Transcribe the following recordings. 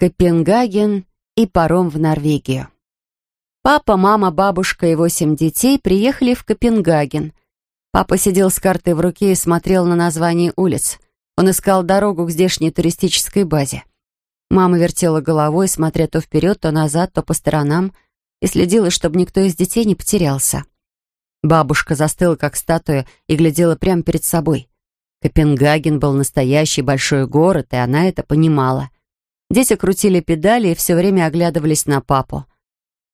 Копенгаген и паром в Норвегию. Папа, мама, бабушка и восемь детей приехали в Копенгаген. Папа сидел с картой в руке и смотрел на название улиц. Он искал дорогу к здешней туристической базе. Мама вертела головой, смотря то вперед, то назад, то по сторонам, и следила, чтобы никто из детей не потерялся. Бабушка застыла, как статуя, и глядела прямо перед собой. Копенгаген был настоящий большой город, и она это понимала. Дети крутили педали и все время оглядывались на папу.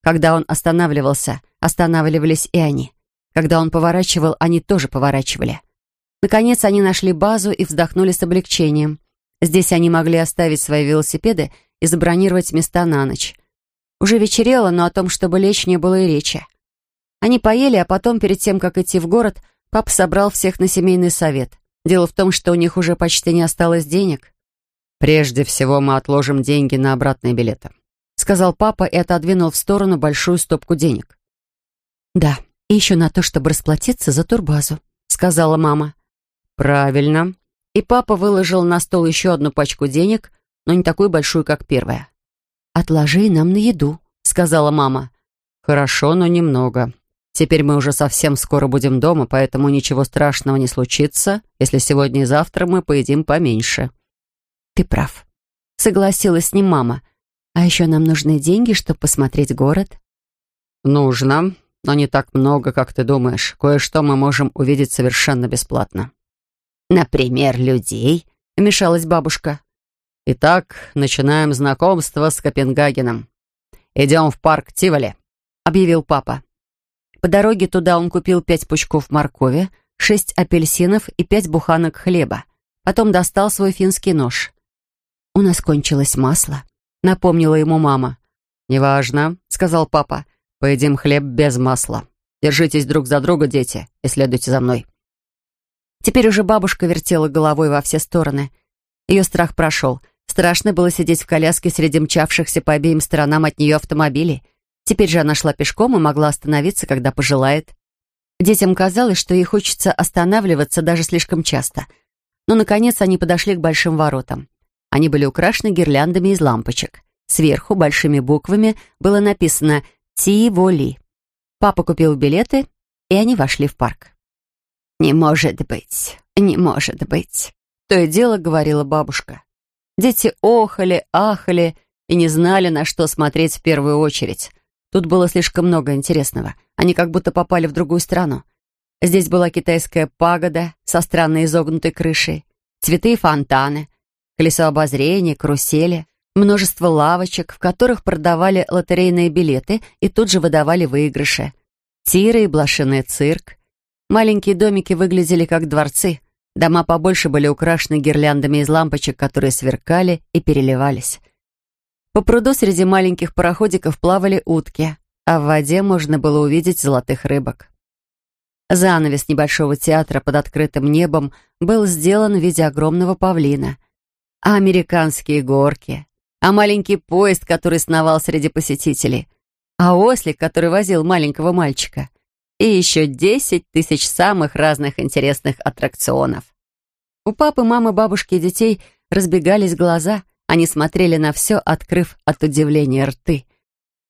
Когда он останавливался, останавливались и они. Когда он поворачивал, они тоже поворачивали. Наконец они нашли базу и вздохнули с облегчением. Здесь они могли оставить свои велосипеды и забронировать места на ночь. Уже вечерело, но о том, чтобы лечь, не было и речи. Они поели, а потом, перед тем, как идти в город, папа собрал всех на семейный совет. Дело в том, что у них уже почти не осталось денег. «Прежде всего мы отложим деньги на обратные билеты», сказал папа и отодвинул в сторону большую стопку денег. «Да, и еще на то, чтобы расплатиться за турбазу», сказала мама. «Правильно». И папа выложил на стол еще одну пачку денег, но не такую большую, как первая. «Отложи нам на еду», сказала мама. «Хорошо, но немного. Теперь мы уже совсем скоро будем дома, поэтому ничего страшного не случится, если сегодня и завтра мы поедим поменьше». «Ты прав», — согласилась с ним мама. «А еще нам нужны деньги, чтобы посмотреть город». «Нужно, но не так много, как ты думаешь. Кое-что мы можем увидеть совершенно бесплатно». «Например, людей», — вмешалась бабушка. «Итак, начинаем знакомство с Копенгагеном. Идем в парк Тиволи», — объявил папа. По дороге туда он купил пять пучков моркови, шесть апельсинов и пять буханок хлеба. Потом достал свой финский нож. «У нас кончилось масло», — напомнила ему мама. «Неважно», — сказал папа. «Поедим хлеб без масла. Держитесь друг за друга, дети, и следуйте за мной». Теперь уже бабушка вертела головой во все стороны. Ее страх прошел. Страшно было сидеть в коляске среди мчавшихся по обеим сторонам от нее автомобилей. Теперь же она шла пешком и могла остановиться, когда пожелает. Детям казалось, что ей хочется останавливаться даже слишком часто. Но, наконец, они подошли к большим воротам. Они были украшены гирляндами из лампочек. Сверху большими буквами было написано «Ти-Воли». Папа купил билеты, и они вошли в парк. «Не может быть, не может быть», — то и дело говорила бабушка. Дети охали, ахали и не знали, на что смотреть в первую очередь — Тут было слишком много интересного. Они как будто попали в другую страну. Здесь была китайская пагода со странной изогнутой крышей, цветы и фонтаны, колесо обозрения, карусели, множество лавочек, в которых продавали лотерейные билеты и тут же выдавали выигрыши, тиры и блошиный цирк. Маленькие домики выглядели как дворцы. Дома побольше были украшены гирляндами из лампочек, которые сверкали и переливались. По пруду среди маленьких пароходиков плавали утки, а в воде можно было увидеть золотых рыбок. Занавес небольшого театра под открытым небом был сделан в виде огромного павлина. Американские горки, а маленький поезд, который сновал среди посетителей, а ослик, который возил маленького мальчика, и еще десять тысяч самых разных интересных аттракционов. У папы, мамы, бабушки и детей разбегались глаза — они смотрели на все, открыв от удивления рты.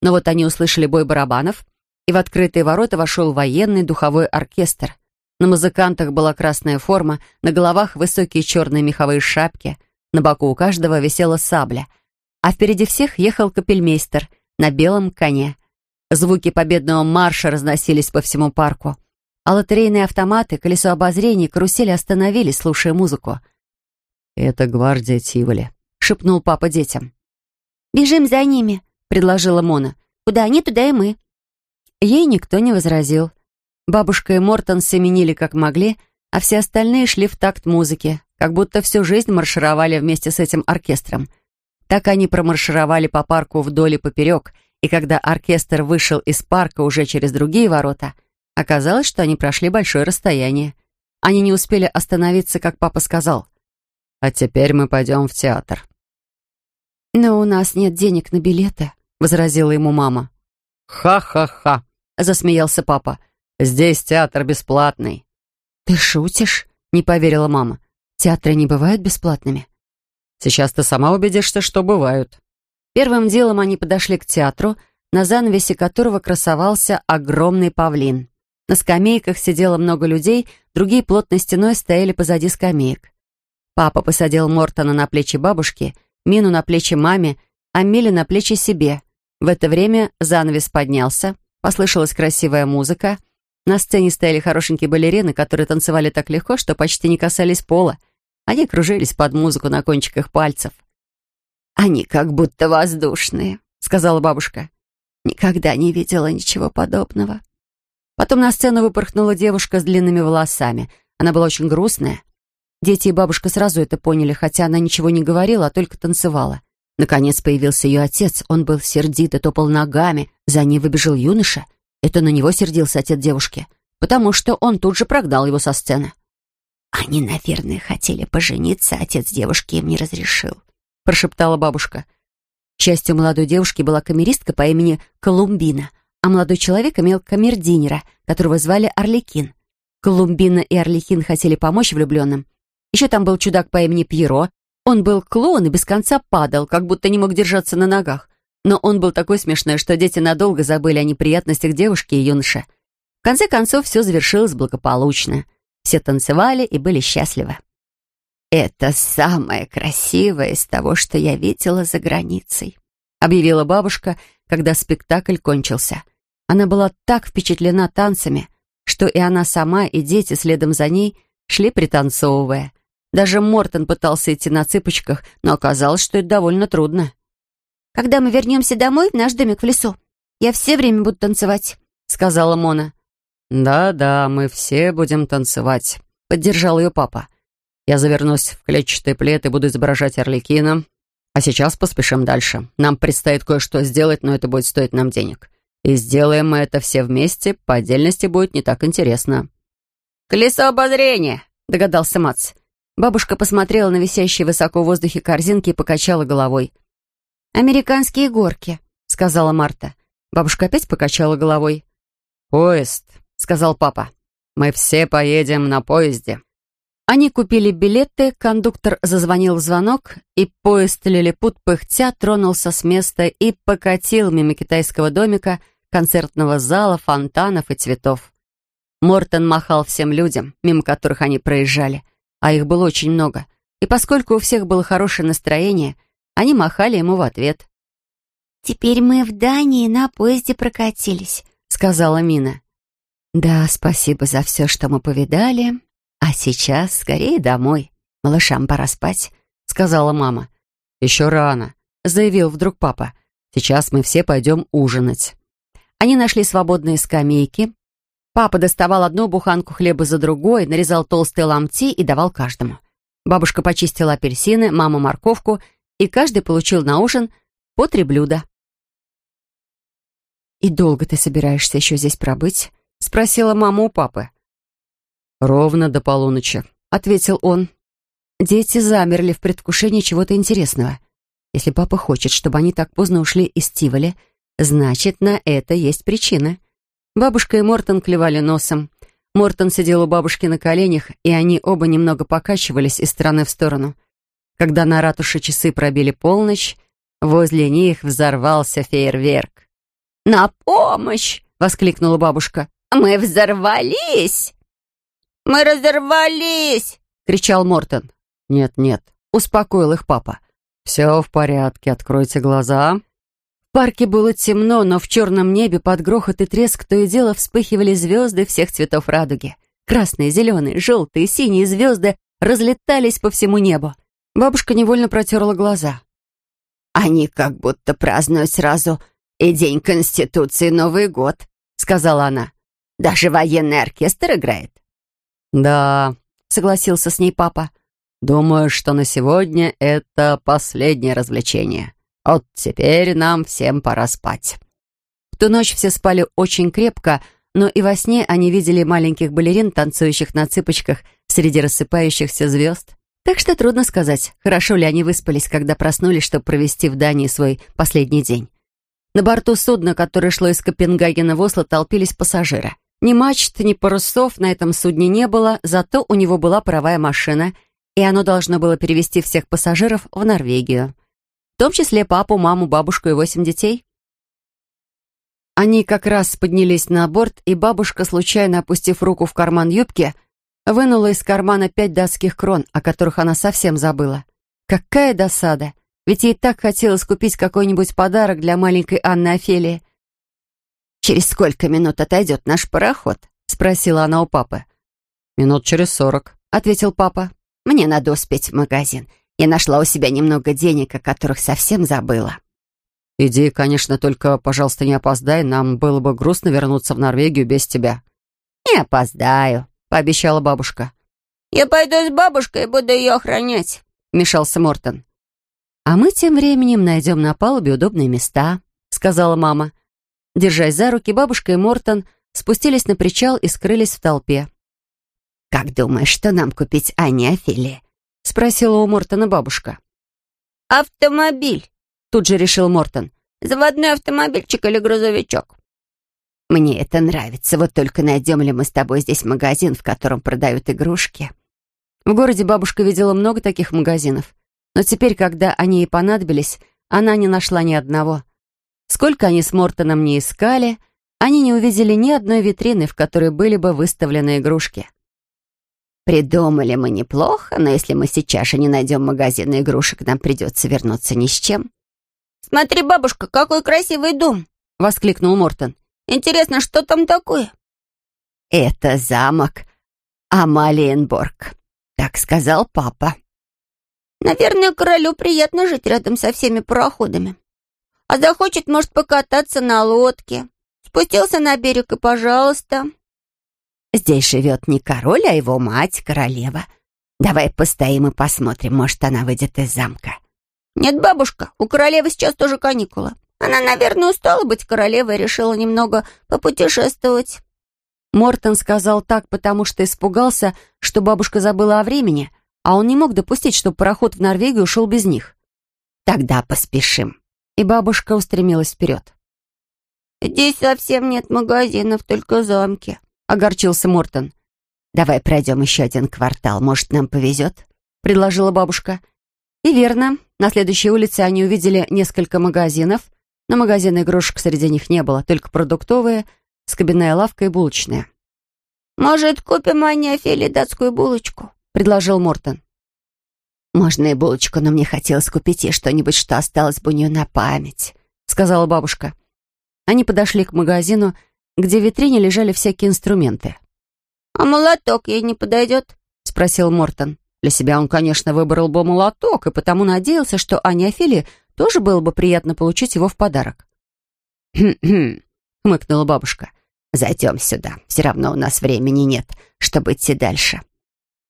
Но вот они услышали бой барабанов, и в открытые ворота вошел военный духовой оркестр. На музыкантах была красная форма, на головах высокие черные меховые шапки, на боку у каждого висела сабля, а впереди всех ехал капельмейстер на белом коне. Звуки победного марша разносились по всему парку, а лотерейные автоматы, колесо обозрения, карусели остановились, слушая музыку. «Это гвардия Тиволи», шепнул папа детям. «Бежим за ними», — предложила Мона. «Куда они, туда и мы». Ей никто не возразил. Бабушка и Мортон семенили как могли, а все остальные шли в такт музыки, как будто всю жизнь маршировали вместе с этим оркестром. Так они промаршировали по парку вдоль и поперек, и когда оркестр вышел из парка уже через другие ворота, оказалось, что они прошли большое расстояние. Они не успели остановиться, как папа сказал. «А теперь мы пойдем в театр». «Но у нас нет денег на билеты», — возразила ему мама. «Ха-ха-ха», — засмеялся папа. «Здесь театр бесплатный». «Ты шутишь?» — не поверила мама. «Театры не бывают бесплатными». «Сейчас ты сама убедишься, что бывают». Первым делом они подошли к театру, на занавесе которого красовался огромный павлин. На скамейках сидело много людей, другие плотной стеной стояли позади скамеек. Папа посадил Мортона на плечи бабушки, Мину на плечи маме, а Милли на плечи себе. В это время занавес поднялся, послышалась красивая музыка. На сцене стояли хорошенькие балерины, которые танцевали так легко, что почти не касались пола. Они кружились под музыку на кончиках пальцев. «Они как будто воздушные», — сказала бабушка. «Никогда не видела ничего подобного». Потом на сцену выпорхнула девушка с длинными волосами. Она была очень грустная. Дети и бабушка сразу это поняли, хотя она ничего не говорила, а только танцевала. Наконец появился ее отец. Он был сердит и топал ногами. За ней выбежал юноша. Это на него сердился отец девушки, потому что он тут же прогнал его со сцены. «Они, наверное, хотели пожениться, отец девушки им не разрешил», — прошептала бабушка. К счастью, молодой девушки была камеристка по имени Колумбина — а молодой человек имел камердинера, которого звали Орликин. Колумбина и Орликин хотели помочь влюбленным. Еще там был чудак по имени Пьеро. Он был клоун и без конца падал, как будто не мог держаться на ногах. Но он был такой смешной, что дети надолго забыли о неприятностях девушки и юноши. В конце концов, все завершилось благополучно. Все танцевали и были счастливы. «Это самое красивое из того, что я видела за границей», объявила бабушка, когда спектакль кончился. Она была так впечатлена танцами, что и она сама, и дети следом за ней шли пританцовывая. Даже Мортон пытался идти на цыпочках, но оказалось, что это довольно трудно. «Когда мы вернемся домой, в наш домик в лесу, я все время буду танцевать», — сказала Мона. «Да-да, мы все будем танцевать», — поддержал ее папа. «Я завернусь в клетчатый плед и буду изображать Орликина. А сейчас поспешим дальше. Нам предстоит кое-что сделать, но это будет стоить нам денег. И сделаем мы это все вместе, по отдельности будет не так интересно». «Колесо обозрения!» — догадался Мац. Бабушка посмотрела на висящие высоко в воздухе корзинки и покачала головой. «Американские горки», — сказала Марта. Бабушка опять покачала головой. «Поезд», — сказал папа. «Мы все поедем на поезде». Они купили билеты, кондуктор зазвонил в звонок, и поезд Лилипут пыхтя тронулся с места и покатил мимо китайского домика, концертного зала, фонтанов и цветов. Мортон махал всем людям, мимо которых они проезжали, а их было очень много. И поскольку у всех было хорошее настроение, они махали ему в ответ. «Теперь мы в Дании на поезде прокатились», — сказала Мина. «Да, спасибо за все, что мы повидали. А сейчас скорее домой. Малышам пора спать», — сказала мама. «Еще рано», — заявил вдруг папа. «Сейчас мы все пойдем ужинать». Они нашли свободные скамейки. Папа доставал одну буханку хлеба за другой, нарезал толстые ломти и давал каждому. Бабушка почистила апельсины, мама морковку, и каждый получил на ужин по три блюда. «И долго ты собираешься еще здесь пробыть?» — спросила мама у папы. «Ровно до полуночи», — ответил он. Дети замерли в предвкушении чего-то интересного. Если папа хочет, чтобы они так поздно ушли из Тиволи, Значит, на это есть причина. Бабушка и Мортон клевали носом. Мортон сидел у бабушки на коленях, и они оба немного покачивались из стороны в сторону. Когда на ратуше часы пробили полночь, возле них взорвался фейерверк. «На помощь!» — воскликнула бабушка. «Мы взорвались!» «Мы разорвались!» — кричал Мортон. «Нет-нет», — успокоил их папа. «Все в порядке, откройте глаза» парке было темно, но в черном небе под грохот и треск то и дело вспыхивали звезды всех цветов радуги. Красные, зеленые, желтые, синие звезды разлетались по всему небу. Бабушка невольно протерла глаза. «Они как будто празднуют сразу и День Конституции, Новый год», — сказала она. «Даже военный оркестр играет». «Да», — согласился с ней папа. «Думаю, что на сегодня это последнее развлечение. Вот теперь нам всем пора спать». В ту ночь все спали очень крепко, но и во сне они видели маленьких балерин, танцующих на цыпочках среди рассыпающихся звезд. Так что трудно сказать, хорошо ли они выспались, когда проснулись, чтобы провести в Дании свой последний день. На борту судна, которое шло из Копенгагена в Осло, толпились пассажиры. Ни мачт, ни парусов на этом судне не было, зато у него была паровая машина, и оно должно было перевести всех пассажиров в Норвегию. в том числе папу, маму, бабушку и восемь детей. Они как раз поднялись на борт, и бабушка, случайно опустив руку в карман юбки, вынула из кармана пять датских крон, о которых она совсем забыла. Какая досада! Ведь ей так хотелось купить какой-нибудь подарок для маленькой Анны Офелии. «Через сколько минут отойдет наш пароход?» — спросила она у папы. «Минут через сорок», — ответил папа. «Мне надо успеть в магазин. Я нашла у себя немного денег, о которых совсем забыла». «Иди, конечно, только, пожалуйста, не опоздай. Нам было бы грустно вернуться в Норвегию без тебя». «Не опоздаю», — пообещала бабушка. «Я пойду с бабушкой и буду ее охранять», — вмешался Мортон. «А мы тем временем найдем на палубе удобные места», — сказала мама. Держась за руки, бабушка и Мортон спустились на причал и скрылись в толпе. «Как думаешь, что нам купить Ане Офелии?» — спросила у Мортона бабушка. «Автомобиль», — тут же решил Мортон. «Заводной автомобильчик или грузовичок?» «Мне это нравится. Вот только найдем ли мы с тобой здесь магазин, в котором продают игрушки?» В городе бабушка видела много таких магазинов. Но теперь, когда они ей понадобились, она не нашла ни одного. Сколько они с Мортоном не искали, они не увидели ни одной витрины, в которой были бы выставлены игрушки. «Придумали мы неплохо, но если мы сейчас же не найдем магазина игрушек, нам придется вернуться ни с чем». «Смотри, бабушка, какой красивый дом!» — воскликнул Мортон. «Интересно, что там такое?» «Это замок Амалиенборг», — так сказал папа. Наверное, королю приятно жить рядом со всеми пароходами. А захочет, может покататься на лодке. Спустился на берег и пожалуйста. Здесь живет не король, а его мать, королева. Давай постоим и посмотрим, может, она выйдет из замка. Нет, бабушка, у королевы сейчас тоже каникулы. Она, наверное, устала быть королевой и решила немного попутешествовать. Мортон сказал так, потому что испугался, что бабушка забыла о времени — а он не мог допустить, чтобы пароход в Норвегию ушел без них. «Тогда поспешим». И бабушка устремилась вперед. «Здесь совсем нет магазинов, только замки», — огорчился Мортон. «Давай пройдем еще один квартал, может, нам повезет?» — предложила бабушка. И верно, на следующей улице они увидели несколько магазинов, но магазина игрушек среди них не было, только продуктовые, скобяная лавка и булочная. «Может, купим Анне Офелии датскую булочку?» предложил Мортон. «Можно и булочку, но мне хотелось купить ей что-нибудь, что осталось бы у нее на память», — сказала бабушка. Они подошли к магазину, где в витрине лежали всякие инструменты. «А молоток ей не подойдет?» — спросил Мортон. Для себя он, конечно, выбрал бы молоток, и потому надеялся, что Ане Офелии тоже было бы приятно получить его в подарок. «Хм-хм», — хмыкнула бабушка. «Зайдем сюда. Все равно у нас времени нет, чтобы идти дальше».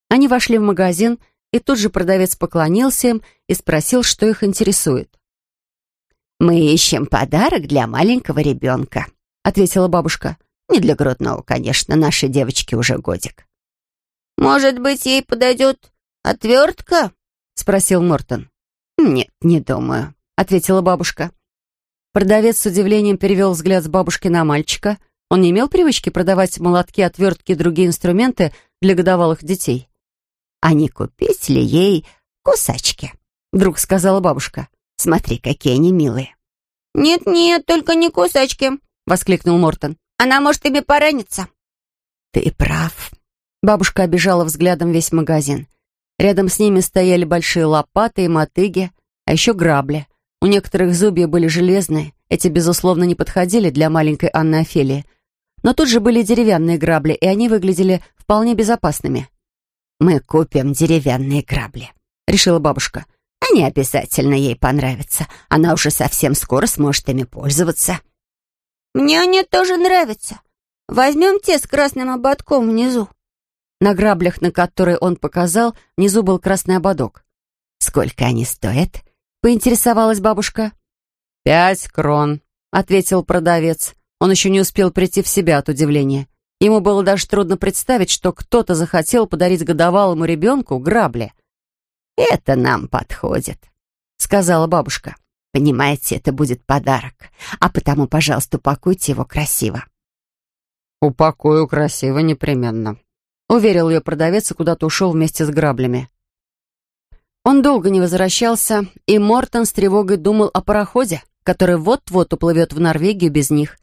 Они вошли в магазин, и тут же продавец поклонился им и спросил, что их интересует. «Мы ищем подарок для маленького ребенка», — ответила бабушка. «Не для грудного, конечно, нашей девочке уже годик». «Может быть, ей подойдет отвертка?» — спросил Мортон. «Нет, не думаю», — ответила бабушка. Продавец с удивлением перевел взгляд с бабушки на мальчика. Он не имел привычки продавать молотки, отвертки и другие инструменты для годовалых детей а не купить ли ей кусачки?» Вдруг сказала бабушка. «Смотри, какие они милые». «Нет-нет, только не кусачки», — воскликнул Мортон. «Она может ими пораниться». «Ты прав». Бабушка обижала взглядом весь магазин. Рядом с ними стояли большие лопаты и мотыги, а еще грабли. У некоторых зубья были железные, эти, безусловно, не подходили для маленькой Анны Офелии. Но тут же были деревянные грабли, и они выглядели вполне безопасными. «Мы купим деревянные грабли», — решила бабушка. «Они обязательно ей понравятся. Она уже совсем скоро сможет ими пользоваться». «Мне они тоже нравятся. Возьмем те с красным ободком внизу». На граблях, на которые он показал, внизу был красный ободок. «Сколько они стоят?» — поинтересовалась бабушка. «Пять крон», — ответил продавец. Он еще не успел прийти в себя от удивления. Ему было даже трудно представить, что кто-то захотел подарить годовалому ребенку грабли. «Это нам подходит», — сказала бабушка. «Понимаете, это будет подарок, а потому, пожалуйста, упакуйте его красиво». «Упакую красиво непременно», — уверил ее продавец и куда-то ушел вместе с граблями. Он долго не возвращался, и Мортон с тревогой думал о пароходе, который вот-вот уплывет в Норвегию без них.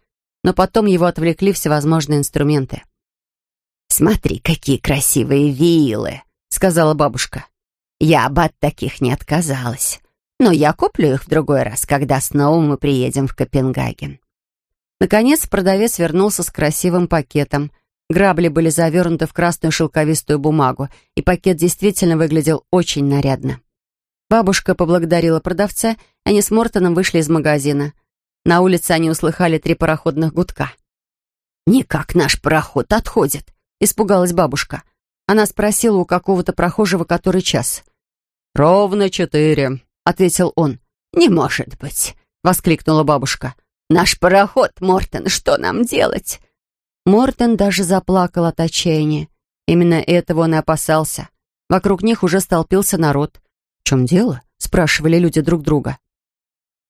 Но потом его отвлекли всевозможные инструменты. «Смотри, какие красивые вилы!» — сказала бабушка. «Я бы от таких не отказалась, но я куплю их в другой раз, когда снова мы приедем в Копенгаген». Наконец продавец вернулся с красивым пакетом. Грабли были завернуты в красную шелковистую бумагу, и пакет действительно выглядел очень нарядно. Бабушка поблагодарила продавца, и они с Мортоном вышли из магазина. На улице они услыхали три пароходных гудка. «Никак наш пароход отходит», — испугалась бабушка. Она спросила у какого-то прохожего, который час. «Ровно четыре», — ответил он. «Не может быть», — воскликнула бабушка. «Наш пароход, Мортон, что нам делать?» Мортон даже заплакал от отчаяния. Именно этого он и опасался. Вокруг них уже столпился народ. «В чем дело?» — спрашивали люди друг друга.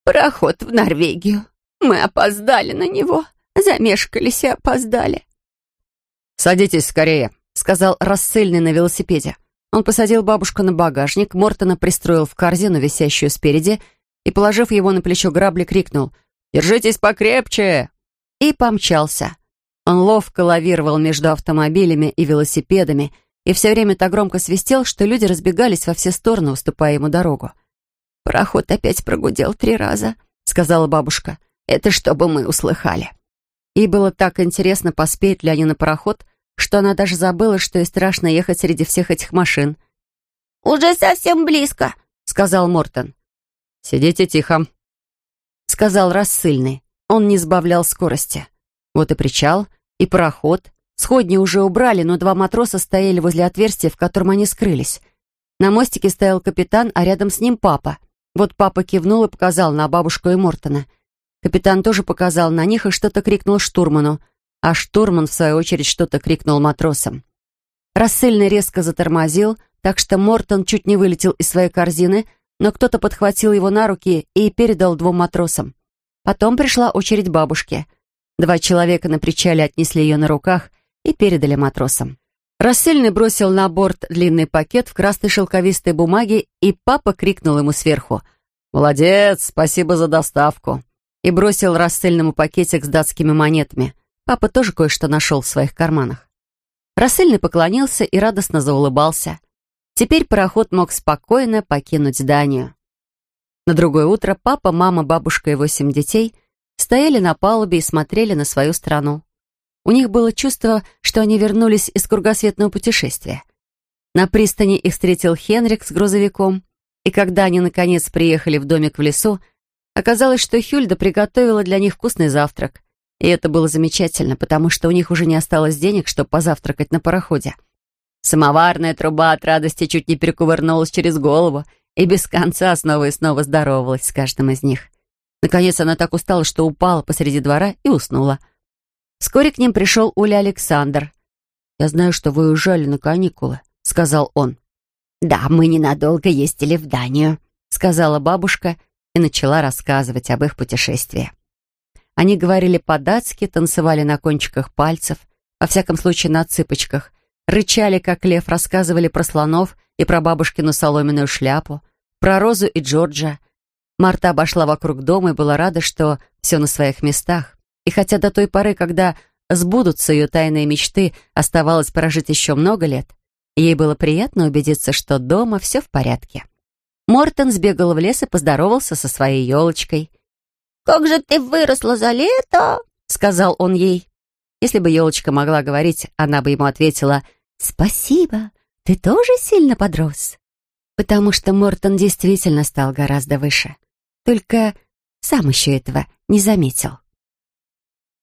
«Пароход в Норвегию. Мы опоздали на него. Замешкались и опоздали». «Садитесь скорее», — сказал рассыльный на велосипеде. Он посадил бабушку на багажник, Мортона пристроил в корзину, висящую спереди, и, положив его на плечо грабли, крикнул «Держитесь покрепче!» и помчался. Он ловко лавировал между автомобилями и велосипедами и все время так громко свистел, что люди разбегались во все стороны, уступая ему дорогу. «Пароход опять прогудел три раза», — сказала бабушка. «Это чтобы мы услыхали». И было так интересно, поспеют ли они на пароход, что она даже забыла, что и страшно ехать среди всех этих машин. «Уже совсем близко», — сказал Мортон. «Сидите тихо», — сказал рассыльный. Он не сбавлял скорости. Вот и причал, и пароход. Сходни уже убрали, но два матроса стояли возле отверстия, в котором они скрылись. На мостике стоял капитан, а рядом с ним папа. Вот папа кивнул и показал на бабушку и Мортона. Капитан тоже показал на них и что-то крикнул штурману, а штурман, в свою очередь, что-то крикнул матросам. Рассыльный резко затормозил, так что Мортон чуть не вылетел из своей корзины, но кто-то подхватил его на руки и передал двум матросам. Потом пришла очередь бабушки — Два человека на причале отнесли ее на руках и передали матросам. Рассыльный бросил на борт длинный пакет в красной шелковистой бумаге, и папа крикнул ему сверху «Молодец, спасибо за доставку!» и бросил рассыльному пакетик с датскими монетами. Папа тоже кое-что нашел в своих карманах. Рассыльный поклонился и радостно заулыбался. Теперь пароход мог спокойно покинуть Данию. На другое утро папа, мама, бабушка и восемь детей стояли на палубе и смотрели на свою страну. У них было чувство, что они вернулись из кругосветного путешествия. На пристани их встретил Хенрик с грузовиком, и когда они, наконец, приехали в домик в лесу, оказалось, что Хюльда приготовила для них вкусный завтрак. И это было замечательно, потому что у них уже не осталось денег, чтобы позавтракать на пароходе. Самоварная труба от радости чуть не перекувырнулась через голову и без конца снова и снова здоровалась с каждым из них. Наконец она так устала, что упала посреди двора и уснула. Вскоре к ним пришел Уля Александр. «Я знаю, что вы уезжали на каникулы», — сказал он. «Да, мы ненадолго ездили в Данию», — сказала бабушка и начала рассказывать об их путешествии. Они говорили по-датски, танцевали на кончиках пальцев, во всяком случае на цыпочках, рычали, как лев, рассказывали про слонов и про бабушкину соломенную шляпу, про Розу и Джорджа, Марта обошла вокруг дома и была рада, что все на своих местах. И хотя до той поры, когда сбудутся ее тайные мечты, оставалось прожить еще много лет, ей было приятно убедиться, что дома все в порядке. Мортон сбегал в лес и поздоровался со своей елочкой. «Как же ты выросла за лето!» — сказал он ей. Если бы елочка могла говорить, она бы ему ответила «Спасибо, ты тоже сильно подрос». Потому что Мортон действительно стал гораздо выше только сам еще этого не заметил.